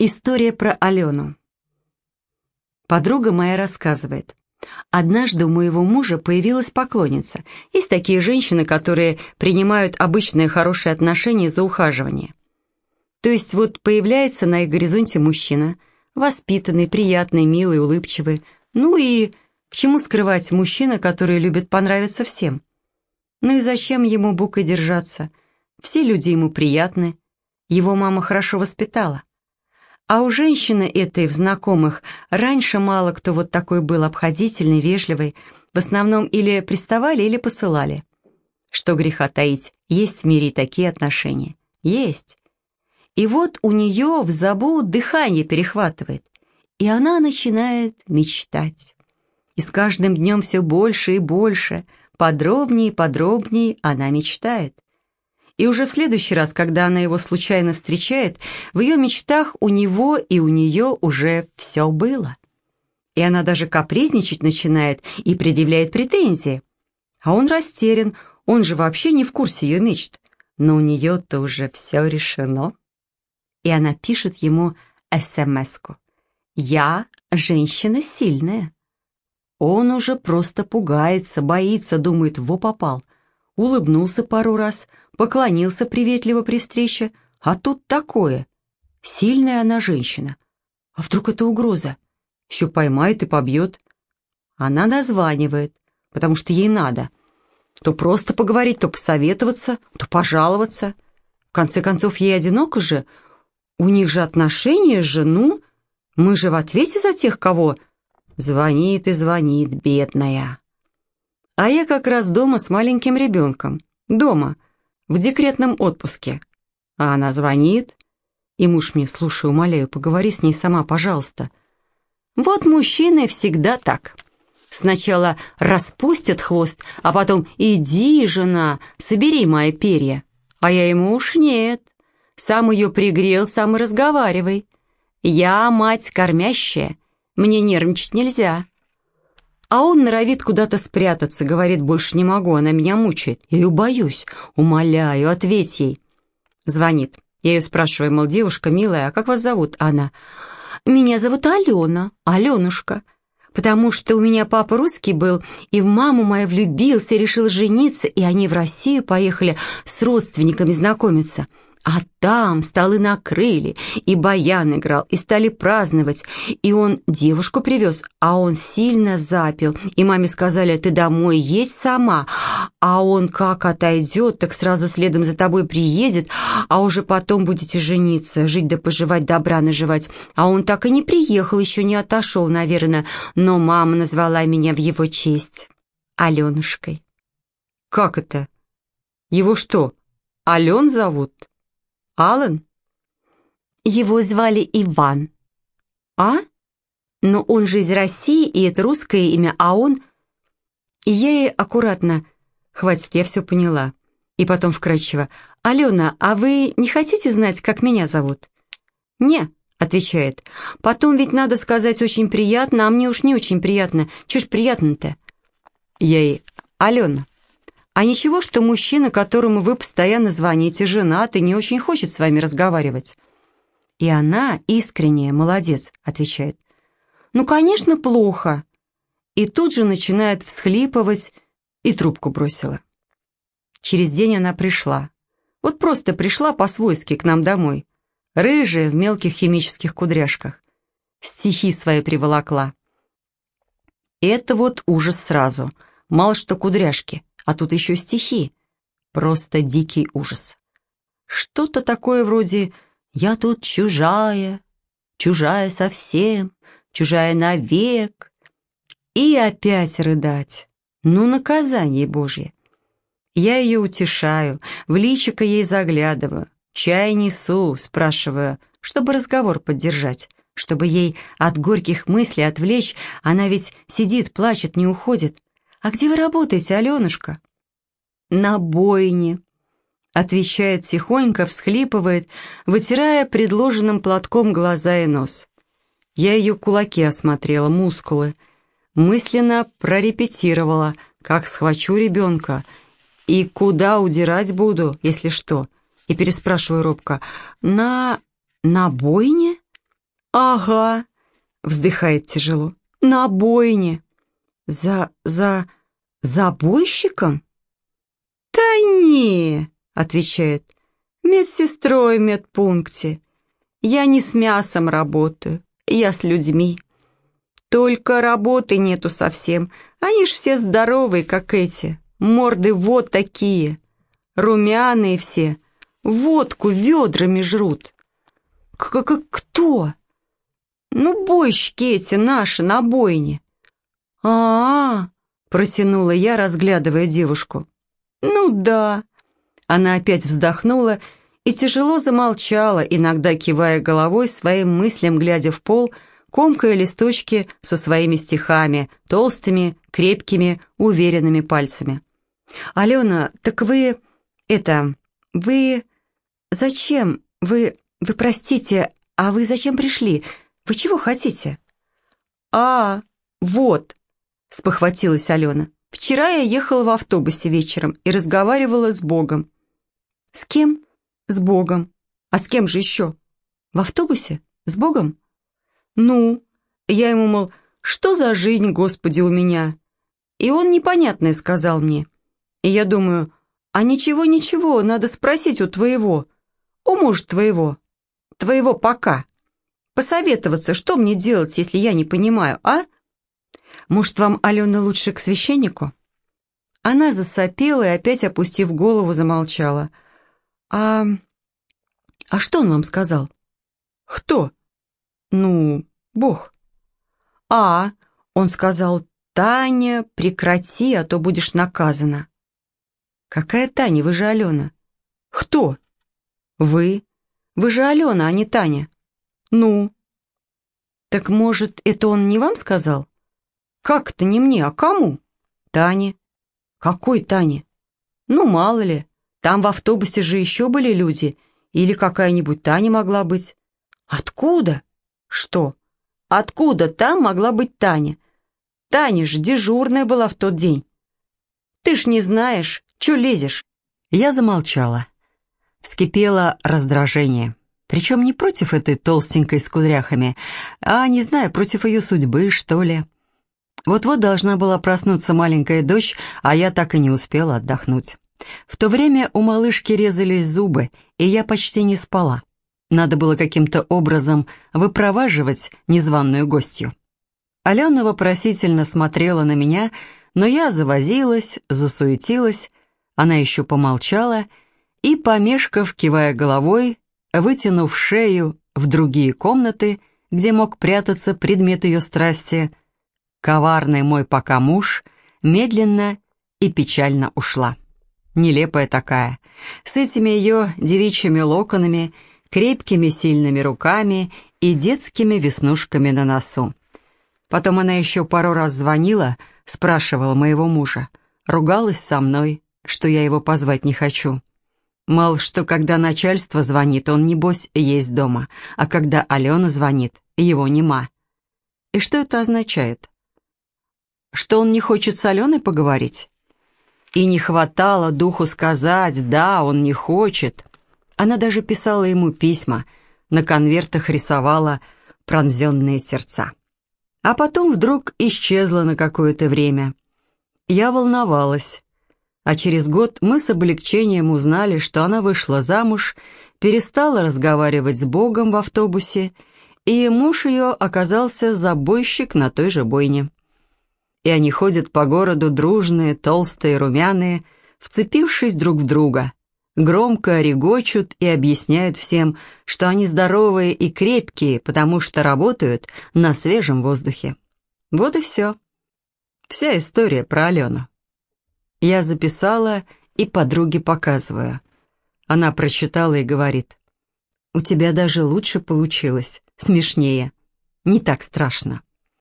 История про Алену. Подруга моя рассказывает. Однажды у моего мужа появилась поклонница. Есть такие женщины, которые принимают обычные хорошие отношения за ухаживание. То есть вот появляется на их горизонте мужчина, воспитанный, приятный, милый, улыбчивый. Ну и к чему скрывать мужчина, который любит понравиться всем? Ну и зачем ему букой держаться? Все люди ему приятны. Его мама хорошо воспитала. А у женщины этой в знакомых раньше мало кто вот такой был обходительный, вежливый, в основном или приставали, или посылали. Что греха таить, есть в мире такие отношения. Есть. И вот у нее в забу дыхание перехватывает, и она начинает мечтать. И с каждым днем все больше и больше, подробнее и подробнее она мечтает. И уже в следующий раз, когда она его случайно встречает, в ее мечтах у него и у нее уже все было. И она даже капризничать начинает и предъявляет претензии. А он растерян, он же вообще не в курсе ее мечт. Но у нее-то уже все решено. И она пишет ему СМС-ку. «Я женщина сильная». Он уже просто пугается, боится, думает, во попал. Улыбнулся пару раз – поклонился приветливо при встрече, а тут такое. Сильная она женщина. А вдруг это угроза? Еще поймает и побьет. Она названивает, потому что ей надо. То просто поговорить, то посоветоваться, то пожаловаться. В конце концов, ей одиноко же. У них же отношения же, ну... Мы же в ответе за тех, кого... Звонит и звонит, бедная. А я как раз дома с маленьким ребенком. Дома в декретном отпуске. А она звонит, и муж мне, слушай, умоляю, поговори с ней сама, пожалуйста. Вот мужчины всегда так. Сначала распустят хвост, а потом «иди, жена, собери мои перья». А я ему уж нет. Сам ее пригрел, сам и разговаривай. Я мать кормящая, мне нервничать нельзя. А он норовит куда-то спрятаться, говорит, больше не могу, она меня мучает. Я ее боюсь. Умоляю, ответь ей. Звонит. Я ее спрашиваю, мол, девушка милая, а как вас зовут? Она. Меня зовут Алена, Аленушка. Потому что у меня папа русский был, и в маму мою влюбился, решил жениться, и они в Россию поехали с родственниками знакомиться. А там столы накрыли, и баян играл, и стали праздновать. И он девушку привез, а он сильно запил. И маме сказали, ты домой едь сама. А он как отойдет, так сразу следом за тобой приедет, а уже потом будете жениться, жить да поживать, добра наживать. А он так и не приехал, еще не отошел, наверное, но мама назвала меня в его честь Аленушкой. «Как это? Его что, Ален зовут?» Алан? Его звали Иван. А? Но он же из России, и это русское имя, а он... И я ей аккуратно... Хватит, я все поняла. И потом вкрадчиво. «Алена, а вы не хотите знать, как меня зовут?» «Не», — отвечает. «Потом ведь надо сказать очень приятно, а мне уж не очень приятно. Чего ж приятно-то?» Я ей. «Алена, а ничего, что мужчина, которому вы постоянно звоните, женат и не очень хочет с вами разговаривать. И она, искренняя, молодец, отвечает. Ну, конечно, плохо. И тут же начинает всхлипывать и трубку бросила. Через день она пришла. Вот просто пришла по-свойски к нам домой. Рыжая, в мелких химических кудряшках. Стихи свои приволокла. Это вот ужас сразу. Мало что кудряшки а тут еще стихи. Просто дикий ужас. Что-то такое вроде «Я тут чужая, чужая совсем, чужая навек». И опять рыдать. Ну, наказание Божье. Я ее утешаю, в личико ей заглядываю, чай несу, спрашиваю, чтобы разговор поддержать, чтобы ей от горьких мыслей отвлечь, она ведь сидит, плачет, не уходит. «А где вы работаете, Аленушка?» «На бойне», — отвечает тихонько, всхлипывает, вытирая предложенным платком глаза и нос. Я ее кулаки осмотрела, мускулы. Мысленно прорепетировала, как схвачу ребенка и куда удирать буду, если что. И переспрашиваю робко, «На... на бойне?» «Ага», — вздыхает тяжело, — «на бойне». «За... за... забойщиком?» «Да не», — отвечает, — «медсестрой в медпункте. Я не с мясом работаю, я с людьми. Только работы нету совсем, они ж все здоровые, как эти, морды вот такие, румяные все, водку ведрами жрут». К -к «Кто?» «Ну, бойщики эти наши на бойне». «А-а-а», протянула я, разглядывая девушку. «Ну да». Она опять вздохнула и тяжело замолчала, иногда кивая головой своим мыслям, глядя в пол, комкая листочки со своими стихами, толстыми, крепкими, уверенными пальцами. «Алена, так вы... это... вы... зачем? Вы... вы простите, а вы зачем пришли? Вы чего хотите?» «А, вот», — спохватилась Алена. Вчера я ехала в автобусе вечером и разговаривала с Богом. С кем? С Богом. А с кем же еще? В автобусе? С Богом? Ну, я ему, мол, что за жизнь, Господи, у меня? И он непонятное сказал мне. И я думаю, а ничего-ничего, надо спросить у твоего, у мужа твоего, твоего пока. Посоветоваться, что мне делать, если я не понимаю, а? Может, вам, Алена, лучше к священнику?» Она засопела и, опять опустив голову, замолчала. «А... а что он вам сказал?» «Кто?» «Ну, Бог». «А, он сказал, Таня, прекрати, а то будешь наказана». «Какая Таня? Вы же Алена». «Кто?» «Вы. Вы же Алена, а не Таня». «Ну?» «Так, может, это он не вам сказал?» «Как это не мне, а кому?» «Тане». «Какой Тане?» «Ну, мало ли. Там в автобусе же еще были люди. Или какая-нибудь Таня могла быть». «Откуда?» «Что?» «Откуда там могла быть Таня?» «Таня же дежурная была в тот день». «Ты ж не знаешь, че лезешь?» Я замолчала. Вскипело раздражение. Причем не против этой толстенькой с кудряхами, а, не знаю, против ее судьбы, что ли. Вот-вот должна была проснуться маленькая дочь, а я так и не успела отдохнуть. В то время у малышки резались зубы, и я почти не спала. Надо было каким-то образом выпроваживать незваную гостью. Алена вопросительно смотрела на меня, но я завозилась, засуетилась, она еще помолчала и, помешков, кивая головой, вытянув шею в другие комнаты, где мог прятаться предмет ее страсти, коварный мой пока муж, медленно и печально ушла. Нелепая такая, с этими ее девичьими локонами, крепкими сильными руками и детскими веснушками на носу. Потом она еще пару раз звонила, спрашивала моего мужа, ругалась со мной, что я его позвать не хочу. Мол, что когда начальство звонит, он, небось, есть дома, а когда Алена звонит, его нема. И что это означает? Что он не хочет с Аленой поговорить? И не хватало духу сказать «да, он не хочет». Она даже писала ему письма, на конвертах рисовала пронзенные сердца. А потом вдруг исчезла на какое-то время. Я волновалась. А через год мы с облегчением узнали, что она вышла замуж, перестала разговаривать с Богом в автобусе, и муж ее оказался забойщик на той же бойне и они ходят по городу дружные, толстые, румяные, вцепившись друг в друга, громко регочут и объясняют всем, что они здоровые и крепкие, потому что работают на свежем воздухе. Вот и все. Вся история про Алену. Я записала и подруге показываю. Она прочитала и говорит, «У тебя даже лучше получилось, смешнее, не так страшно».